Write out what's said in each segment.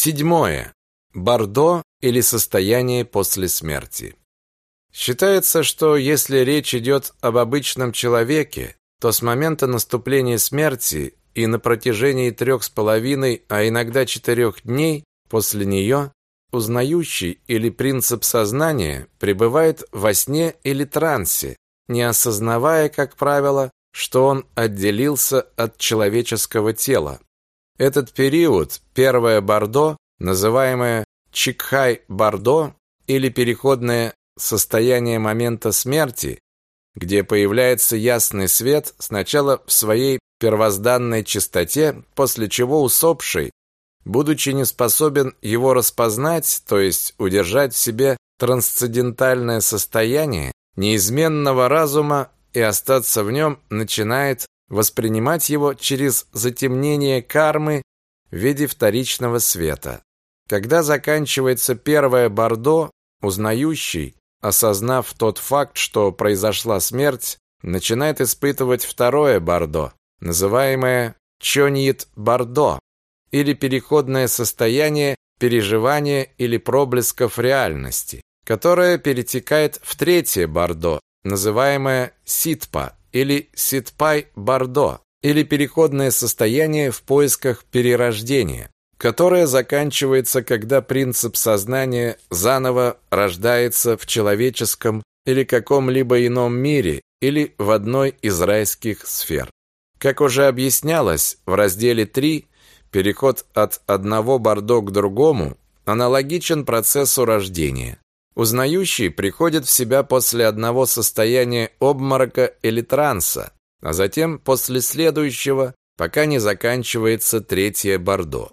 Седьмое. Бордо или состояние после смерти. Считается, что если речь идет об обычном человеке, то с момента наступления смерти и на протяжении трех с половиной, а иногда четырех дней после нее, узнающий или принцип сознания пребывает во сне или трансе, не осознавая, как правило, что он отделился от человеческого тела. Этот период, первое Бордо, называемое Чикхай-Бордо или переходное состояние момента смерти, где появляется ясный свет сначала в своей первозданной чистоте, после чего усопший, будучи не способен его распознать, то есть удержать в себе трансцендентальное состояние неизменного разума и остаться в нем, начинает воспринимать его через затемнение кармы в виде вторичного света. Когда заканчивается первое бордо, узнающий, осознав тот факт, что произошла смерть, начинает испытывать второе бордо, называемое чоньит-бордо, или переходное состояние переживания или проблесков реальности, которое перетекает в третье бордо, называемое ситпа или ситпай-бордо, или переходное состояние в поисках перерождения которая заканчивается, когда принцип сознания заново рождается в человеческом или каком-либо ином мире или в одной из райских сфер. Как уже объяснялось в разделе 3, переход от одного бордо к другому аналогичен процессу рождения. Узнающий приходит в себя после одного состояния обморока или транса, а затем после следующего, пока не заканчивается третье бордо.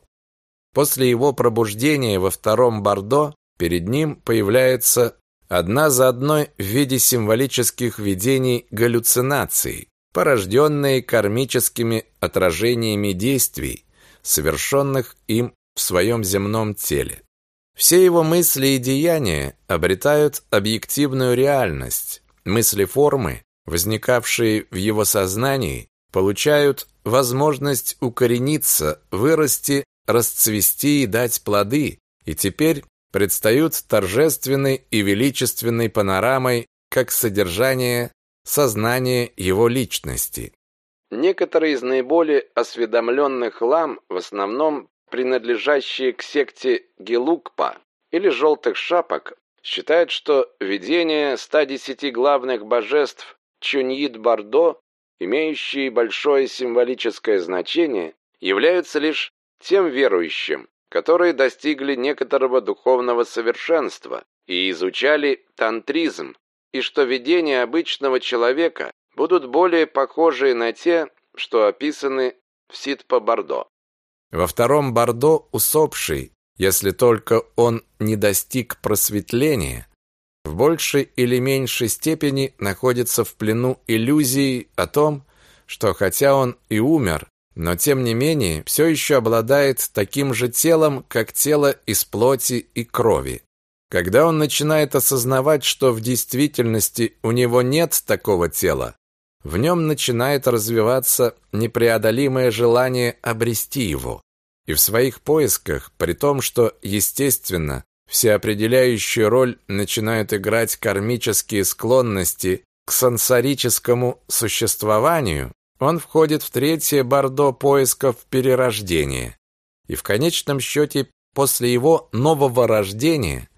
После его пробуждения во втором Бордо перед ним появляется одна за одной в виде символических видений галлюцинаций, порожденные кармическими отражениями действий, совершенных им в своем земном теле. Все его мысли и деяния обретают объективную реальность. Мысли-формы, возникавшие в его сознании, получают возможность укорениться, вырасти расцвести и дать плоды, и теперь предстают торжественной и величественной панорамой как содержание сознания его личности. Некоторые из наиболее осведомленных лам, в основном принадлежащие к секте Гелукпа или желтых шапок, считают, что видение 110 главных божеств Чуньид-Бардо, имеющие большое символическое значение, являются лишь тем верующим, которые достигли некоторого духовного совершенства и изучали тантризм, и что видения обычного человека будут более похожи на те, что описаны в Ситпо-Бордо. Во втором Бордо усопший, если только он не достиг просветления, в большей или меньшей степени находится в плену иллюзии о том, что хотя он и умер, но тем не менее все еще обладает таким же телом, как тело из плоти и крови. Когда он начинает осознавать, что в действительности у него нет такого тела, в нем начинает развиваться непреодолимое желание обрести его. И в своих поисках, при том, что, естественно, всеопределяющую роль начинают играть кармические склонности к сансарическому существованию, он входит в третье бордо поисков перерождения. И в конечном счете, после его нового рождения,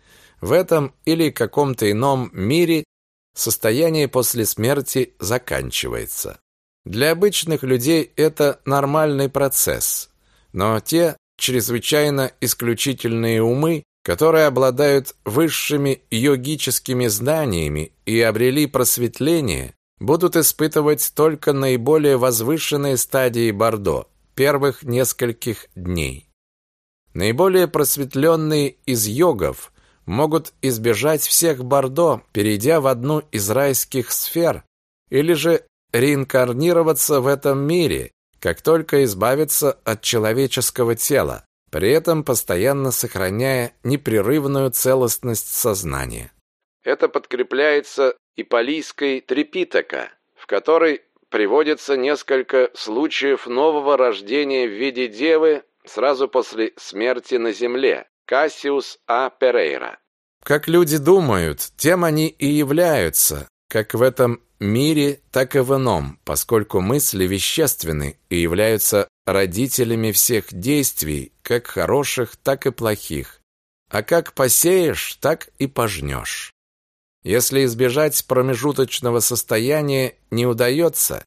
в этом или каком-то ином мире состояние после смерти заканчивается. Для обычных людей это нормальный процесс, но те чрезвычайно исключительные умы, которые обладают высшими йогическими знаниями и обрели просветление, будут испытывать только наиболее возвышенные стадии Бордо, первых нескольких дней. Наиболее просветленные из йогов могут избежать всех Бордо, перейдя в одну из райских сфер, или же реинкарнироваться в этом мире, как только избавиться от человеческого тела, при этом постоянно сохраняя непрерывную целостность сознания. Это подкрепляется Ипалийской Трипитака, в которой приводится несколько случаев нового рождения в виде девы, сразу после смерти на земле. Кассиус А. Перейра. Как люди думают, тем они и являются, как в этом мире, так и в ином, поскольку мысли вещественны и являются родителями всех действий, как хороших, так и плохих. А как посеешь, так и пожнешь. Если избежать промежуточного состояния не удается,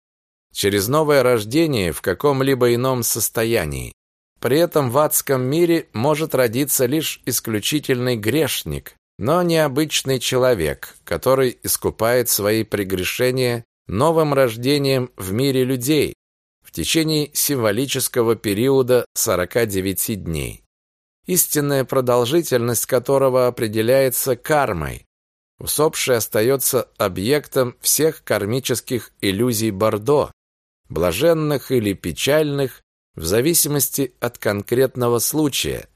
через новое рождение в каком-либо ином состоянии, при этом в адском мире может родиться лишь исключительный грешник, но необычный человек, который искупает свои прегрешения новым рождением в мире людей в течение символического периода 49 дней, истинная продолжительность которого определяется кармой. Усопший остается объектом всех кармических иллюзий Бордо, блаженных или печальных, в зависимости от конкретного случая,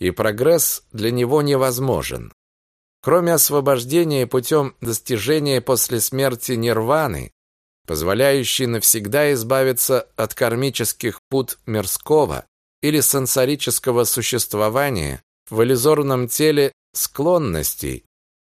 и прогресс для него невозможен. Кроме освобождения путем достижения после смерти нирваны, позволяющей навсегда избавиться от кармических пут мирского или сенсорического существования в иллюзорном теле склонностей,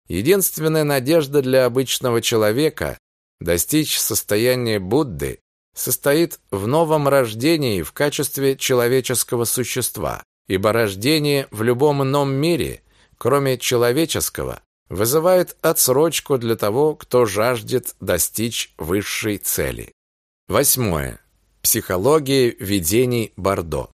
единственная надежда для обычного человека достичь состояния Будды состоит в новом рождении в качестве человеческого существа, ибо рождение в любом ином мире кроме человеческого, вызывает отсрочку для того, кто жаждет достичь высшей цели. Восьмое. Психология видений Бордо.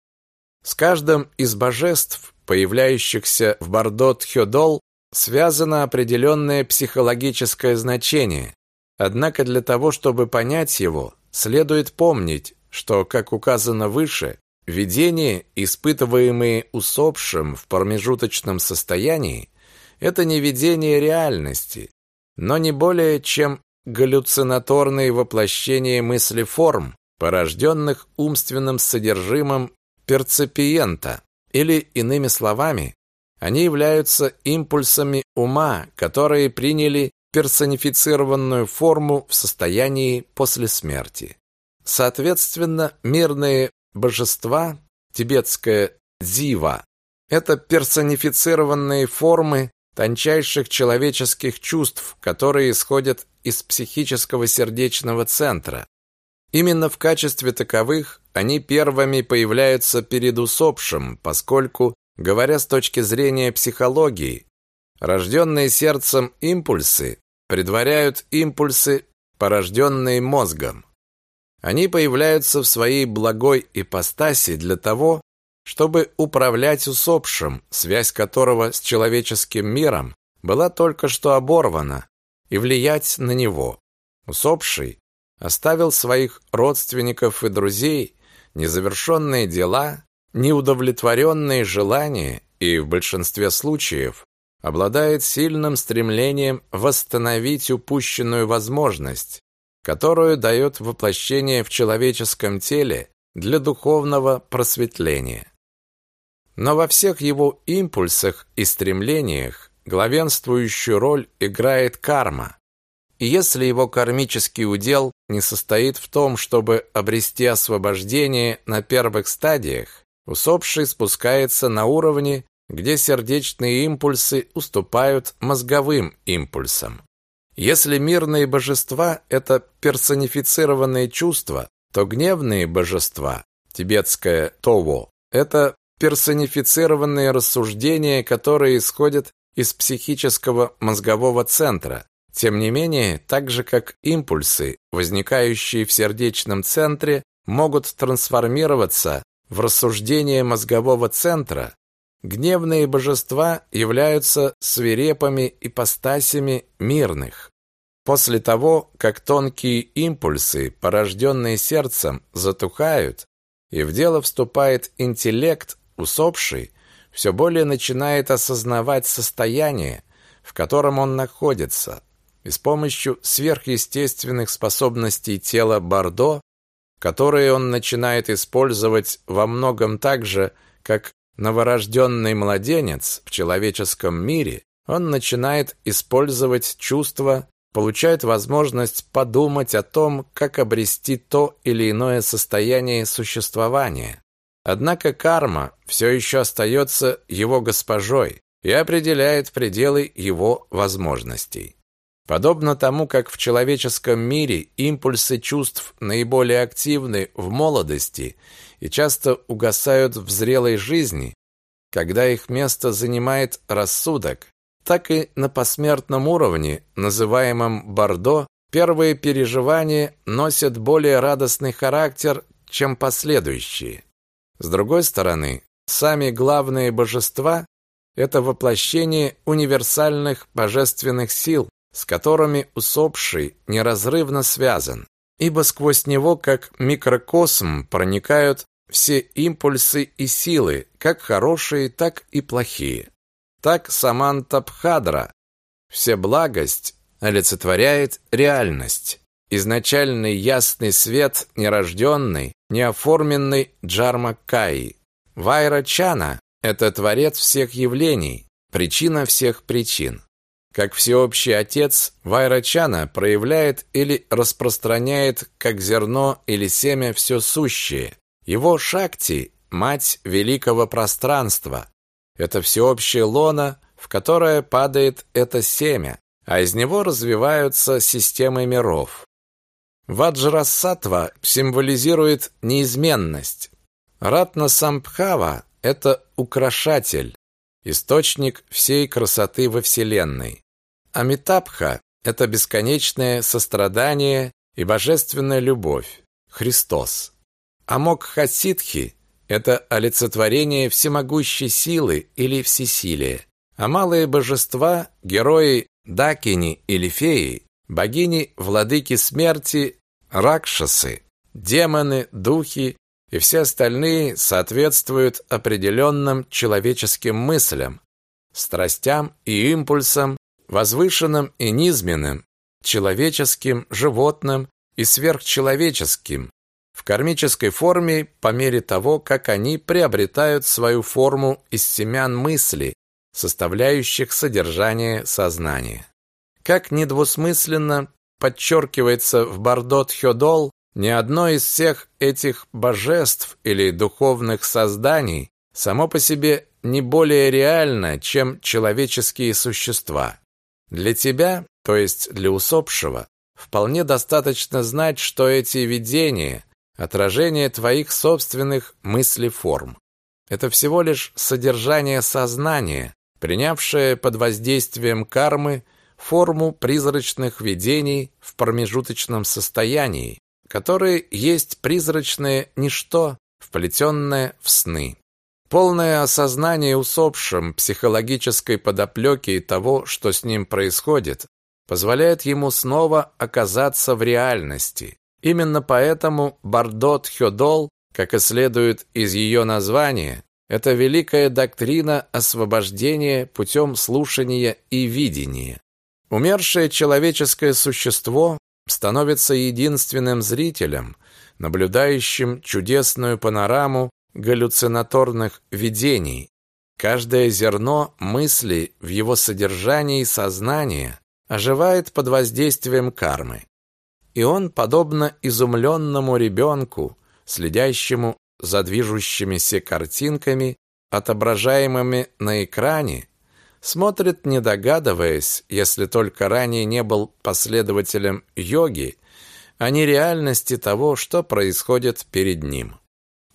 С каждым из божеств, появляющихся в Бордо-Тхёдол, связано определенное психологическое значение. Однако для того, чтобы понять его, следует помнить, что, как указано выше, Видения, испытываемые усопшим в промежуточном состоянии, это не видение реальности, но не более чем галлюцинаторные воплощения мыслеформ, порожденных умственным содержимым перцепиента, или, иными словами, они являются импульсами ума, которые приняли персонифицированную форму в состоянии после смерти. Соответственно, мирные божества, тибетское дзива, это персонифицированные формы тончайших человеческих чувств, которые исходят из психического сердечного центра. Именно в качестве таковых они первыми появляются перед усопшим, поскольку, говоря с точки зрения психологии, рожденные сердцем импульсы предваряют импульсы, порожденные мозгом. Они появляются в своей благой ипостаси для того, чтобы управлять усопшим, связь которого с человеческим миром была только что оборвана, и влиять на него. Усопший оставил своих родственников и друзей, незавершенные дела, неудовлетворенные желания и, в большинстве случаев, обладает сильным стремлением восстановить упущенную возможность, которую дает воплощение в человеческом теле для духовного просветления. Но во всех его импульсах и стремлениях главенствующую роль играет карма. И если его кармический удел не состоит в том, чтобы обрести освобождение на первых стадиях, усопший спускается на уровне, где сердечные импульсы уступают мозговым импульсам. Если мирные божества – это персонифицированные чувства, то гневные божества, тибетское Тово, это персонифицированные рассуждения, которые исходят из психического мозгового центра. Тем не менее, так же как импульсы, возникающие в сердечном центре, могут трансформироваться в рассуждения мозгового центра, Гневные божества являются свирепыми ипостасями мирных. После того, как тонкие импульсы, порожденные сердцем, затухают, и в дело вступает интеллект, усопший, все более начинает осознавать состояние, в котором он находится, и с помощью сверхъестественных способностей тела Бордо, которые он начинает использовать во многом так же, как Новорожденный младенец в человеческом мире, он начинает использовать чувства, получает возможность подумать о том, как обрести то или иное состояние существования. Однако карма все еще остается его госпожой и определяет пределы его возможностей. Подобно тому, как в человеческом мире импульсы чувств наиболее активны в молодости и часто угасают в зрелой жизни, когда их место занимает рассудок, так и на посмертном уровне, называемом Бордо, первые переживания носят более радостный характер, чем последующие. С другой стороны, сами главные божества – это воплощение универсальных божественных сил, с которыми усопший неразрывно связан, ибо сквозь него, как микрокосм, проникают все импульсы и силы, как хорошие, так и плохие. Так Самантабхадра, всеблагость, олицетворяет реальность. Изначальный ясный свет нерожденный, неоформенный Джармакаи. Вайрачана – это творец всех явлений, причина всех причин. Как всеобщий отец, Вайрачана проявляет или распространяет, как зерно или семя, все сущее. Его Шакти – мать великого пространства. Это всеобщее лоно, в которое падает это семя, а из него развиваются системы миров. Ваджрасатва символизирует неизменность. Ратна Самбхава – это украшатель, источник всей красоты во Вселенной. Амитабха – это бесконечное сострадание и божественная любовь, Христос. Амокхасидхи – это олицетворение всемогущей силы или всесилия. А малые божества, герои Дакини или феи, богини-владыки смерти, ракшасы, демоны, духи и все остальные соответствуют определенным человеческим мыслям, страстям и импульсам, возвышенным и низменным, человеческим, животным и сверхчеловеческим, в кармической форме по мере того, как они приобретают свою форму из семян мысли, составляющих содержание сознания. Как недвусмысленно подчеркивается в Бардот Хёдол, ни одно из всех этих божеств или духовных созданий само по себе не более реально, чем человеческие существа. Для тебя, то есть для усопшего, вполне достаточно знать, что эти видения – отражение твоих собственных мыслеформ. Это всего лишь содержание сознания, принявшее под воздействием кармы форму призрачных видений в промежуточном состоянии, которые есть призрачное ничто, вплетенное в сны. Полное осознание усопшим психологической подоплеки и того, что с ним происходит, позволяет ему снова оказаться в реальности. Именно поэтому Бардот Хёдол, как и следует из ее названия, это великая доктрина освобождения путем слушания и видения. Умершее человеческое существо становится единственным зрителем, наблюдающим чудесную панораму галлюцинаторных видений. Каждое зерно мысли в его содержании сознания оживает под воздействием кармы. И он, подобно изумленному ребенку, следящему за движущимися картинками, отображаемыми на экране, смотрит, не догадываясь, если только ранее не был последователем йоги, а не реальности того, что происходит перед ним.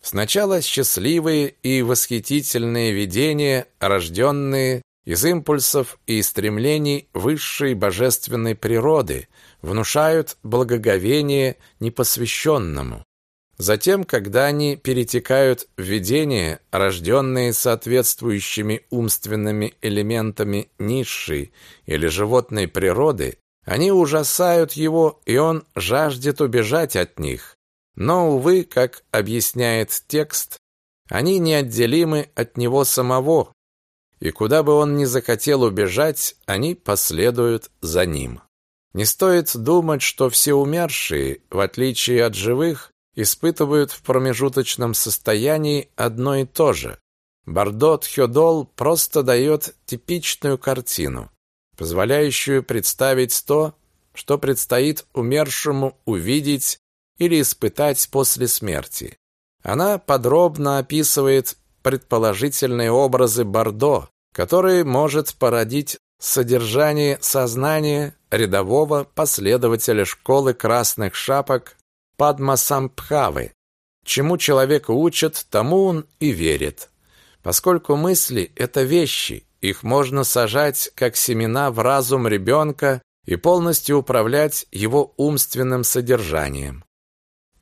Сначала счастливые и восхитительные видения, рожденные из импульсов и стремлений высшей божественной природы, внушают благоговение непосвященному. Затем, когда они перетекают в видения, рожденные соответствующими умственными элементами низшей или животной природы, они ужасают его, и он жаждет убежать от них, но, увы, как объясняет текст, они неотделимы от него самого, и куда бы он ни захотел убежать, они последуют за ним. Не стоит думать, что все умершие, в отличие от живых, испытывают в промежуточном состоянии одно и то же. Бардот Хёдол просто дает типичную картину, позволяющую представить то, что предстоит умершему увидеть или испытать после смерти. Она подробно описывает предположительные образы Бордо, которые может породить содержание сознания рядового последователя школы красных шапок Падмасамбхавы. Чему человека учат, тому он и верит. Поскольку мысли – это вещи, их можно сажать, как семена, в разум ребенка и полностью управлять его умственным содержанием.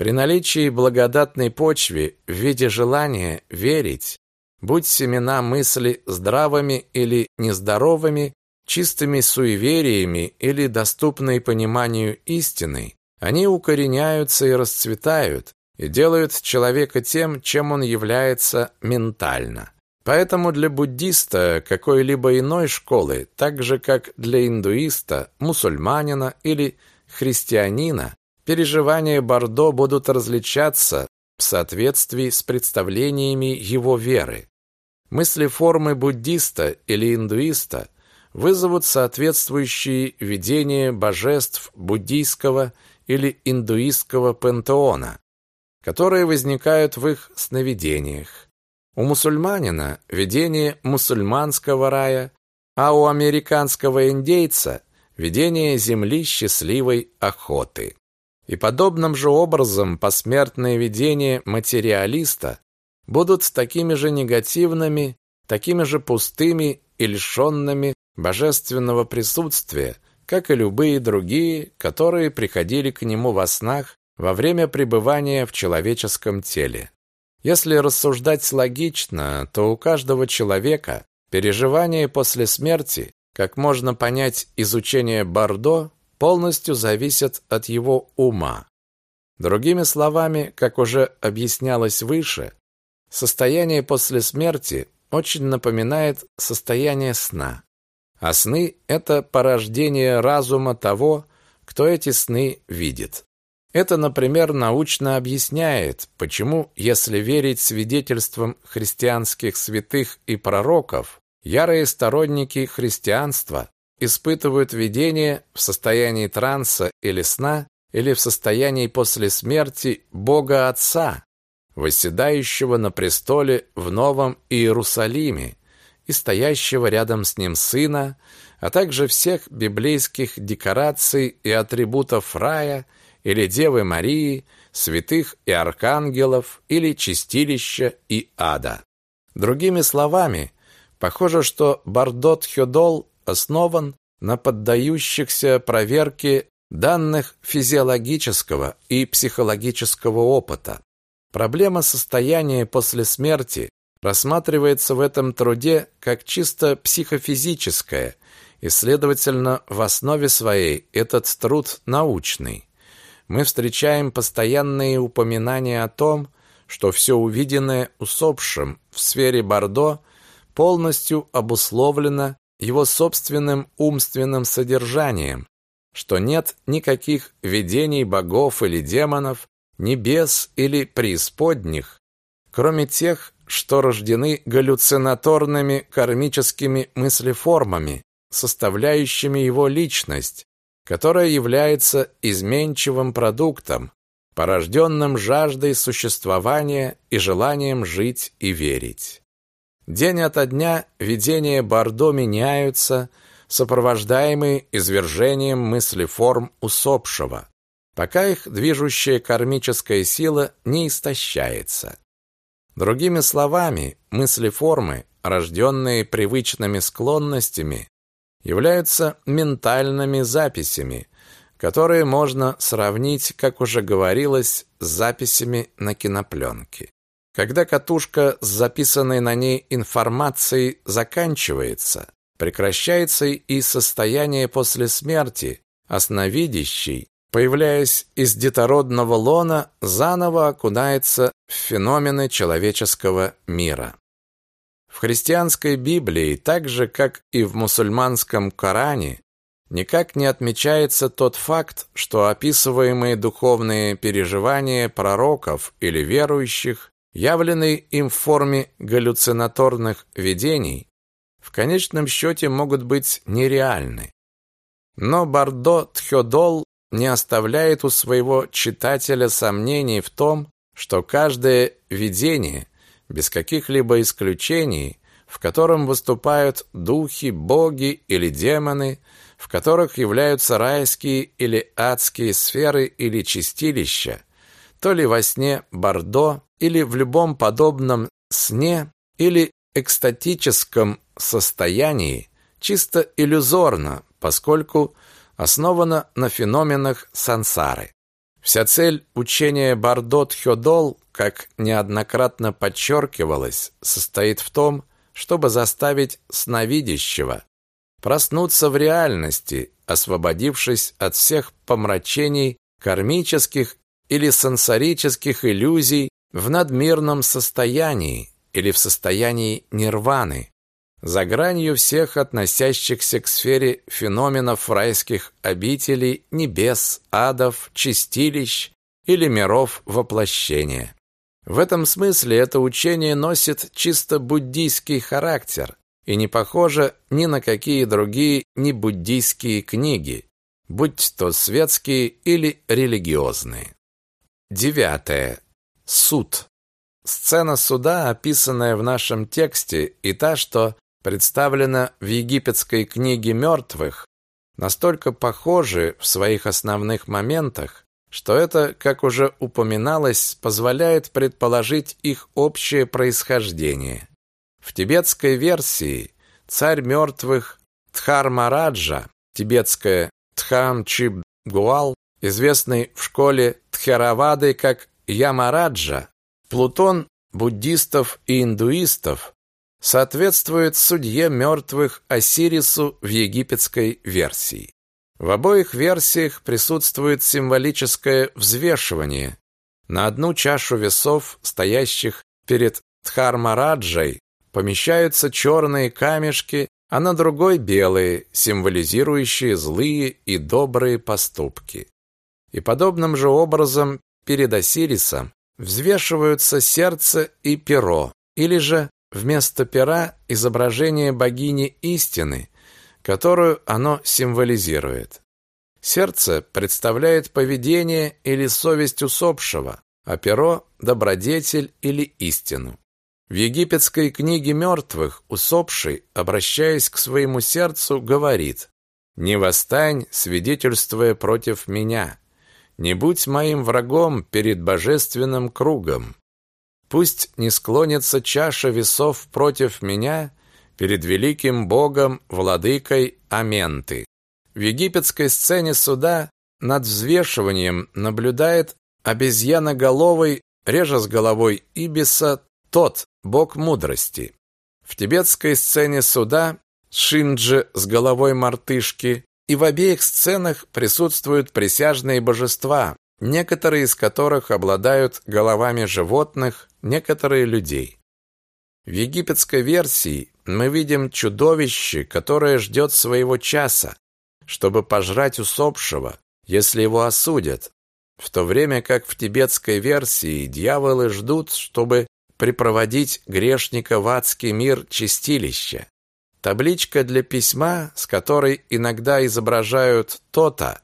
При наличии благодатной почвы в виде желания верить, будь семена мысли здравыми или нездоровыми, чистыми суевериями или доступной пониманию истины, они укореняются и расцветают, и делают человека тем, чем он является ментально. Поэтому для буддиста какой-либо иной школы, так же как для индуиста, мусульманина или христианина, переживания Бордо будут различаться в соответствии с представлениями его веры. Мысли формы буддиста или индуиста вызовут соответствующие видения божеств буддийского или индуистского пантеона, которые возникают в их сновидениях. У мусульманина видение мусульманского рая, а у американского индейца видение земли счастливой охоты. И подобным же образом посмертные видения материалиста будут такими же негативными, такими же пустыми и лишенными божественного присутствия, как и любые другие, которые приходили к нему во снах во время пребывания в человеческом теле. Если рассуждать логично, то у каждого человека переживание после смерти, как можно понять изучение Бордо, полностью зависят от его ума. Другими словами, как уже объяснялось выше, состояние после смерти очень напоминает состояние сна. А сны – это порождение разума того, кто эти сны видит. Это, например, научно объясняет, почему, если верить свидетельствам христианских святых и пророков, ярые сторонники христианства испытывают видение в состоянии транса или сна, или в состоянии после смерти Бога Отца, восседающего на престоле в Новом Иерусалиме и стоящего рядом с ним Сына, а также всех библейских декораций и атрибутов рая – или Девы Марии, святых и архангелов, или чистилища и ада. Другими словами, похоже, что Бардот Хёдол основан на поддающихся проверке данных физиологического и психологического опыта. Проблема состояния после смерти рассматривается в этом труде как чисто психофизическая, и, следовательно, в основе своей этот труд научный мы встречаем постоянные упоминания о том, что все увиденное усопшим в сфере Бордо полностью обусловлено его собственным умственным содержанием, что нет никаких видений богов или демонов, небес или преисподних, кроме тех, что рождены галлюцинаторными кармическими мыслеформами, составляющими его личность, которая является изменчивым продуктом, порожденным жаждой существования и желанием жить и верить. День ото дня видения Бордо меняются, сопровождаемые извержением мыслеформ усопшего, пока их движущая кармическая сила не истощается. Другими словами, мыслеформы, рожденные привычными склонностями, являются ментальными записями, которые можно сравнить, как уже говорилось, с записями на кинопленке. Когда катушка с записанной на ней информацией заканчивается, прекращается и состояние после смерти, основидящий, появляясь из детородного лона, заново окунается в феномены человеческого мира. В христианской Библии, так же как и в мусульманском Коране, никак не отмечается тот факт, что описываемые духовные переживания пророков или верующих, явленные им в форме галлюцинаторных видений, в конечном счете могут быть нереальны. Но Бардо Тхёдол не оставляет у своего читателя сомнений в том, что каждое видение, без каких-либо исключений, в котором выступают духи, боги или демоны, в которых являются райские или адские сферы или чистилища, то ли во сне Бордо, или в любом подобном сне, или экстатическом состоянии, чисто иллюзорно, поскольку основано на феноменах сансары. Вся цель учения Бардот-Хёдол, как неоднократно подчеркивалось, состоит в том, чтобы заставить сновидящего проснуться в реальности, освободившись от всех помрачений кармических или сенсорических иллюзий в надмирном состоянии или в состоянии нирваны, за гранью всех относящихся к сфере феноменов райских обителей, небес, адов, чистилищ или миров воплощения. В этом смысле это учение носит чисто буддийский характер и не похоже ни на какие другие небуддийские книги, будь то светские или религиозные. Девятое. Суд. Сцена суда, описанная в нашем тексте, и та, что представлена в египетской книге мертвых, настолько похожи в своих основных моментах, что это, как уже упоминалось, позволяет предположить их общее происхождение. В тибетской версии царь мертвых Тхармараджа, тибетская Тхамчибгуал, известный в школе Тхеравады как Ямараджа, Плутон буддистов и индуистов, соответствует судье мертвых Осирису в египетской версии. В обоих версиях присутствует символическое взвешивание. На одну чашу весов, стоящих перед Дхармараджей, помещаются черные камешки, а на другой белые, символизирующие злые и добрые поступки. И подобным же образом перед Осирисом взвешиваются сердце и перо, или же вместо пера изображение богини истины, которую оно символизирует. Сердце представляет поведение или совесть усопшего, а перо – добродетель или истину. В египетской книге мертвых усопший, обращаясь к своему сердцу, говорит «Не восстань, свидетельствуя против меня, не будь моим врагом перед божественным кругом. Пусть не склонится чаша весов против меня, перед великим богом, владыкой Аменты. В египетской сцене суда над взвешиванием наблюдает обезьяноголовый, реже с головой Ибиса, тот, бог мудрости. В тибетской сцене суда Шинджи с головой мартышки, и в обеих сценах присутствуют присяжные божества, некоторые из которых обладают головами животных, некоторые людей. В египетской версии мы видим чудовище, которое ждет своего часа, чтобы пожрать усопшего, если его осудят, в то время как в тибетской версии дьяволы ждут, чтобы припроводить грешника в адский мир чистилища. Табличка для письма, с которой иногда изображают то-то,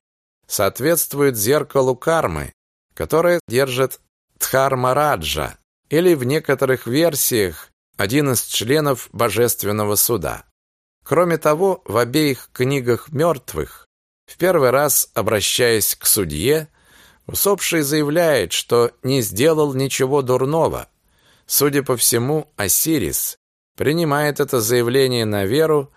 соответствует зеркалу кармы, которое держит Дхармараджа, или в некоторых версиях один из членов Божественного суда. Кроме того, в обеих книгах мертвых, в первый раз обращаясь к судье, усопший заявляет, что не сделал ничего дурного. Судя по всему, Осирис принимает это заявление на веру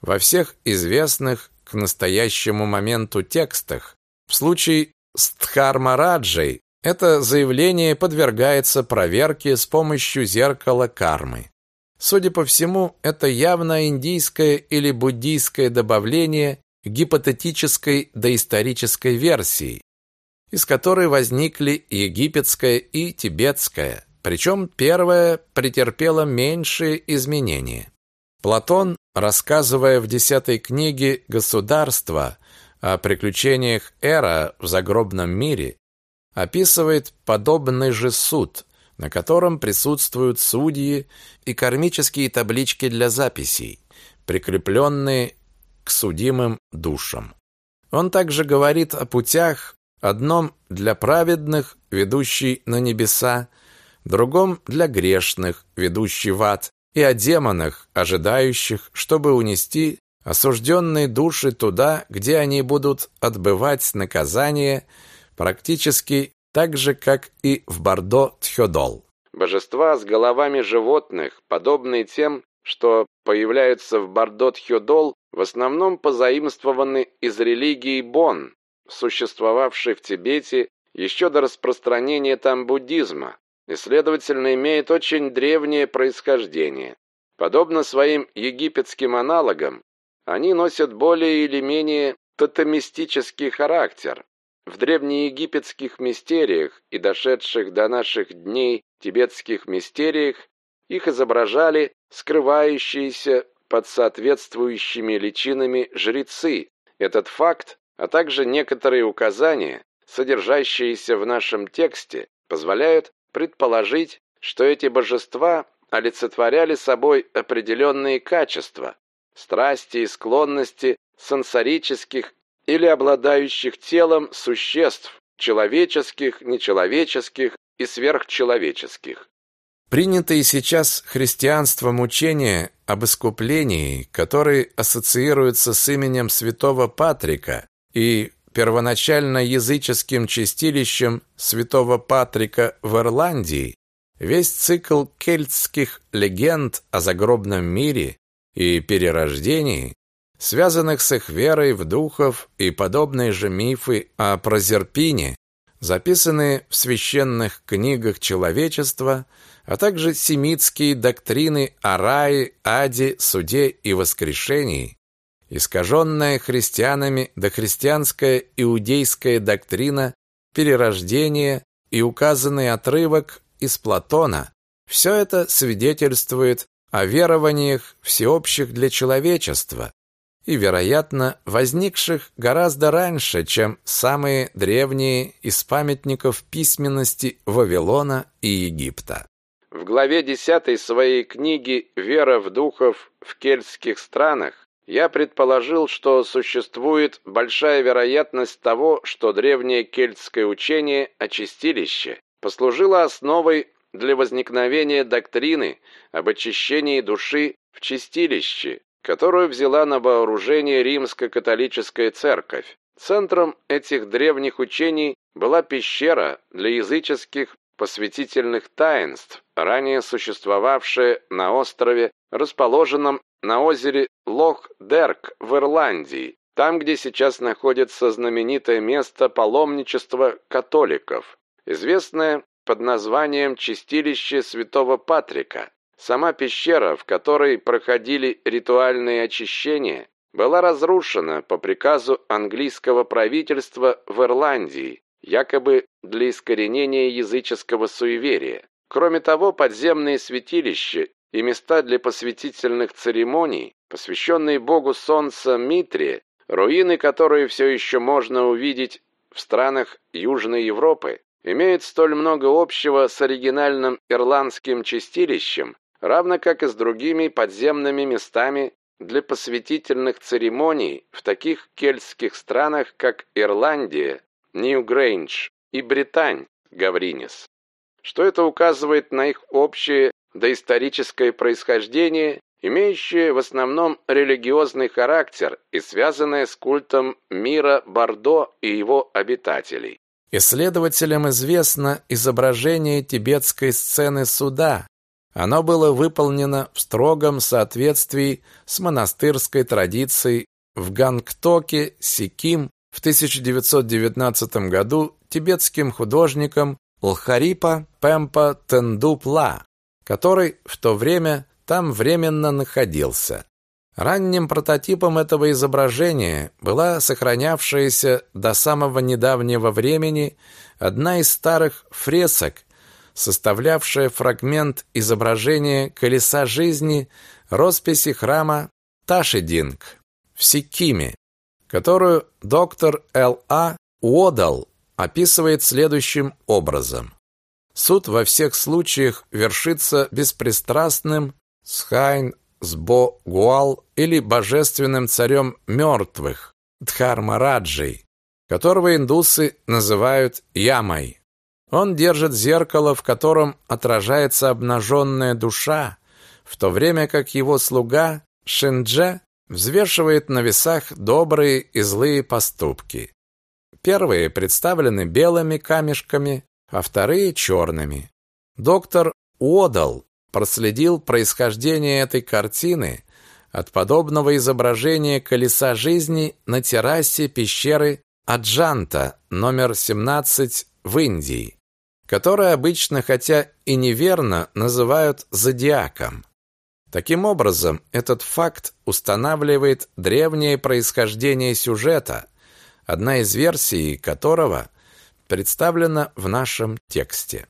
во всех известных к настоящему моменту текстах. В случае с Дхармараджей это заявление подвергается проверке с помощью зеркала кармы. Судя по всему, это явно индийское или буддийское добавление гипотетической доисторической версии, из которой возникли египетская и тибетская, причем первая претерпела меньшие изменения. Платон, рассказывая в десятой книге «Государство» о приключениях Эра в загробном мире, описывает подобный же суд, на котором присутствуют судьи и кармические таблички для записей, прикрепленные к судимым душам. Он также говорит о путях, одном для праведных, ведущий на небеса, другом для грешных, ведущий в ад, и о демонах, ожидающих, чтобы унести осужденные души туда, где они будут отбывать наказание, практически так же, как и в Бордо-Тхёдол. Божества с головами животных, подобные тем, что появляются в Бордо-Тхёдол, в основном позаимствованы из религии Бон, существовавшей в Тибете еще до распространения там буддизма, и, следовательно, имеет очень древнее происхождение. Подобно своим египетским аналогам, они носят более или менее тотемистический характер. В древнеегипетских мистериях и дошедших до наших дней тибетских мистериях их изображали скрывающиеся под соответствующими личинами жрецы. Этот факт, а также некоторые указания, содержащиеся в нашем тексте, позволяют предположить, что эти божества олицетворяли собой определенные качества, страсти и склонности сенсорических или обладающих телом существ, человеческих, нечеловеческих и сверхчеловеческих. Принятые сейчас христианством учения об искуплении, которые ассоциируются с именем святого Патрика и первоначально языческим чистилищем святого Патрика в Ирландии, весь цикл кельтских легенд о загробном мире и перерождении, связанных с их верой в духов и подобные же мифы о Прозерпине, записанные в священных книгах человечества, а также семитские доктрины о рае, аде, суде и воскрешении, искаженная христианами дохристианская иудейская доктрина перерождения и указанный отрывок из Платона, все это свидетельствует о верованиях всеобщих для человечества и, вероятно, возникших гораздо раньше, чем самые древние из памятников письменности Вавилона и Египта. В главе 10 своей книги «Вера в духов в кельтских странах» я предположил, что существует большая вероятность того, что древнее кельтское учение о чистилище послужило основой для возникновения доктрины об очищении души в чистилище, которую взяла на вооружение римско-католическая церковь. Центром этих древних учений была пещера для языческих посвятительных таинств, ранее существовавшая на острове, расположенном на озере Лох-Дерк в Ирландии, там, где сейчас находится знаменитое место паломничества католиков, известное под названием Чистилище Святого Патрика. Сама пещера, в которой проходили ритуальные очищения, была разрушена по приказу английского правительства в Ирландии, якобы для искоренения языческого суеверия. Кроме того, подземные святилища и места для посвятительных церемоний, посвященные богу солнца Митре, руины которые все еще можно увидеть в странах Южной Европы, имеют столь много общего с оригинальным ирландским чистилищем, равно как и с другими подземными местами для посвятительных церемоний в таких кельтских странах, как Ирландия, Нью-Грейндж и Британь, Гавринис. Что это указывает на их общее доисторическое происхождение, имеющее в основном религиозный характер и связанное с культом мира Бордо и его обитателей. Исследователям известно изображение тибетской сцены суда. Оно было выполнено в строгом соответствии с монастырской традицией в Гангтоке, Сиким в 1919 году тибетским художником Лхарипа Пемпа Тендупла, который в то время там временно находился. Ранним прототипом этого изображения была сохранявшаяся до самого недавнего времени одна из старых фресок, составлявшая фрагмент изображения колеса жизни росписи храма Ташидинг в Сикиме, которую доктор Л.А. Уодал описывает следующим образом. Суд во всех случаях вершится беспристрастным схайн Сбо Гуал или божественным царем мертвых Дхармараджей, которого индусы называют ямой. Он держит зеркало, в котором отражается обнаженная душа, в то время как его слуга Шиндже взвешивает на весах добрые и злые поступки. Первые представлены белыми камешками, а вторые черными. Доктор Уодал проследил происхождение этой картины от подобного изображения колеса жизни на террасе пещеры Аджанта номер 17 в Индии, которое обычно, хотя и неверно, называют зодиаком. Таким образом, этот факт устанавливает древнее происхождение сюжета, одна из версий которого представлена в нашем тексте.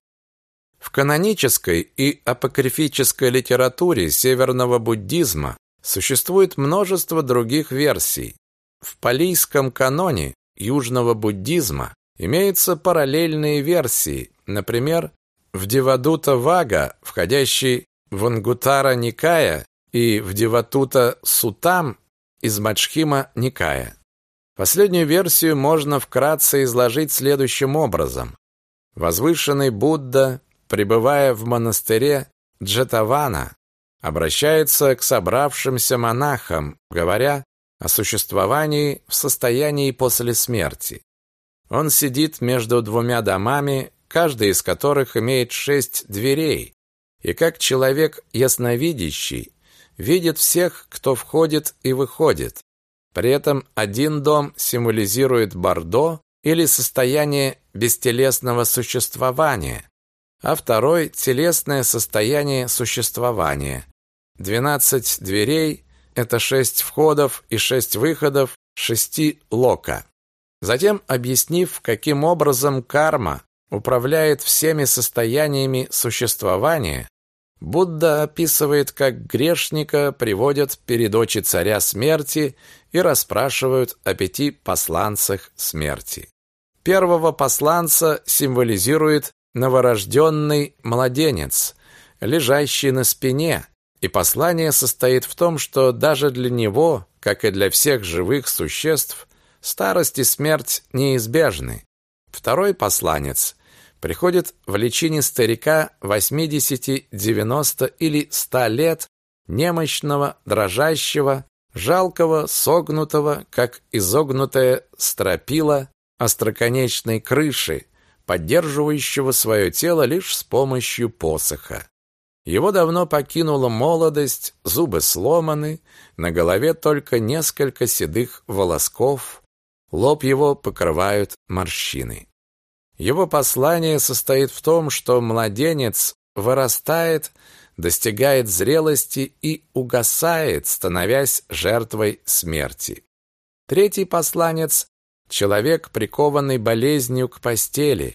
В канонической и апокрифической литературе северного буддизма существует множество других версий. В палийском каноне южного буддизма имеются параллельные версии, например, в Девадута Вага, входящий в Ангутара Никая и в Деватута Сутам из Мачхима Никая. Последнюю версию можно вкратце изложить следующим образом. Возвышенный Будда, пребывая в монастыре Джетавана, обращается к собравшимся монахам, говоря о существовании в состоянии после смерти. Он сидит между двумя домами, каждый из которых имеет шесть дверей, и как человек ясновидящий видит всех, кто входит и выходит. При этом один дом символизирует Бордо или состояние бестелесного существования, а второй – телесное состояние существования. Двенадцать дверей – это шесть входов и шесть выходов шести лока. Затем, объяснив, каким образом карма управляет всеми состояниями существования, Будда описывает, как грешника приводят перед очи царя смерти и расспрашивают о пяти посланцах смерти. Первого посланца символизирует новорожденный младенец, лежащий на спине, и послание состоит в том, что даже для него, как и для всех живых существ, старость и смерть неизбежны. Второй посланец приходит в личине старика 80, 90 или 100 лет, немощного, дрожащего, жалкого, согнутого, как изогнутая стропила остроконечной крыши, поддерживающего свое тело лишь с помощью посоха. Его давно покинула молодость, зубы сломаны, на голове только несколько седых волосков, лоб его покрывают морщины. Его послание состоит в том, что младенец вырастает, достигает зрелости и угасает, становясь жертвой смерти. Третий посланец – человек, прикованный болезнью к постели,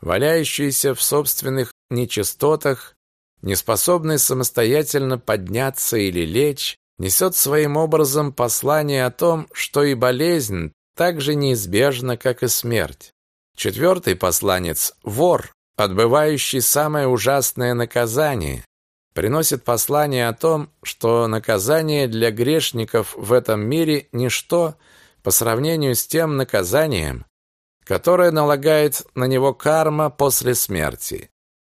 валяющийся в собственных нечистотах, неспособный самостоятельно подняться или лечь, несет своим образом послание о том, что и болезнь так же неизбежна, как и смерть. Четвертый посланец – вор, отбывающий самое ужасное наказание, приносит послание о том, что наказание для грешников в этом мире – ничто по сравнению с тем наказанием, которое налагает на него карма после смерти.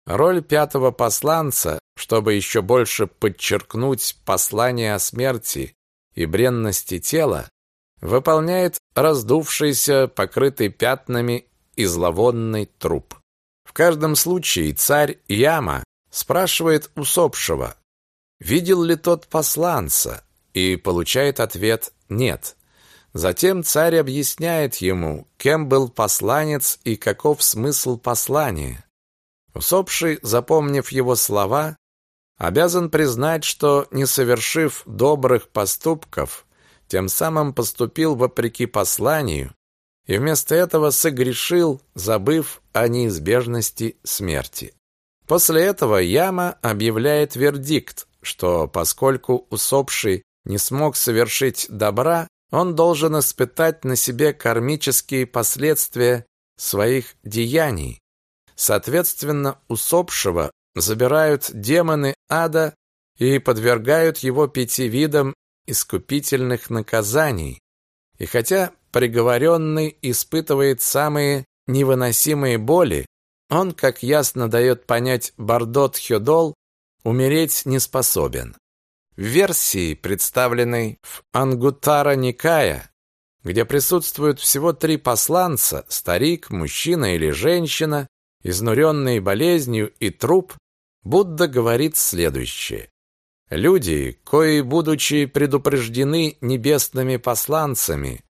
Роль пятого посланца, чтобы еще больше подчеркнуть послание о смерти и бренности тела, выполняет раздувшийся, покрытый пятнами и зловонный труп. В каждом случае царь Яма спрашивает усопшего, видел ли тот посланца, и получает ответ «нет». Затем царь объясняет ему, кем был посланец и каков смысл послания. Усопший, запомнив его слова, обязан признать, что, не совершив добрых поступков, тем самым поступил вопреки посланию и вместо этого согрешил, забыв о неизбежности смерти. После этого Яма объявляет вердикт, что поскольку усопший не смог совершить добра, он должен испытать на себе кармические последствия своих деяний. Соответственно, усопшего забирают демоны ада и подвергают его пяти видам искупительных наказаний. И хотя приговоренный испытывает самые невыносимые боли, он, как ясно дает понять Бардот Хёдол, умереть не способен. В версии, представленной в Ангутара Никая, где присутствуют всего три посланца, старик, мужчина или женщина, изнуренные болезнью и труп, Будда говорит следующее. Люди, кои, будучи предупреждены небесными посланцами,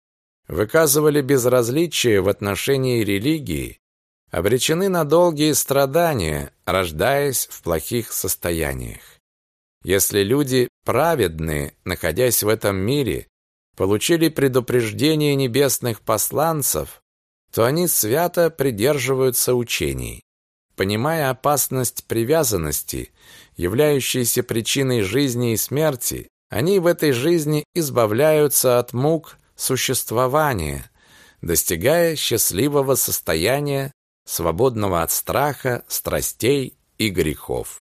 выказывали безразличие в отношении религии, обречены на долгие страдания, рождаясь в плохих состояниях. Если люди праведные, находясь в этом мире, получили предупреждение небесных посланцев, то они свято придерживаются учений. Понимая опасность привязанности, являющейся причиной жизни и смерти, они в этой жизни избавляются от мук существования, достигая счастливого состояния, свободного от страха, страстей и грехов.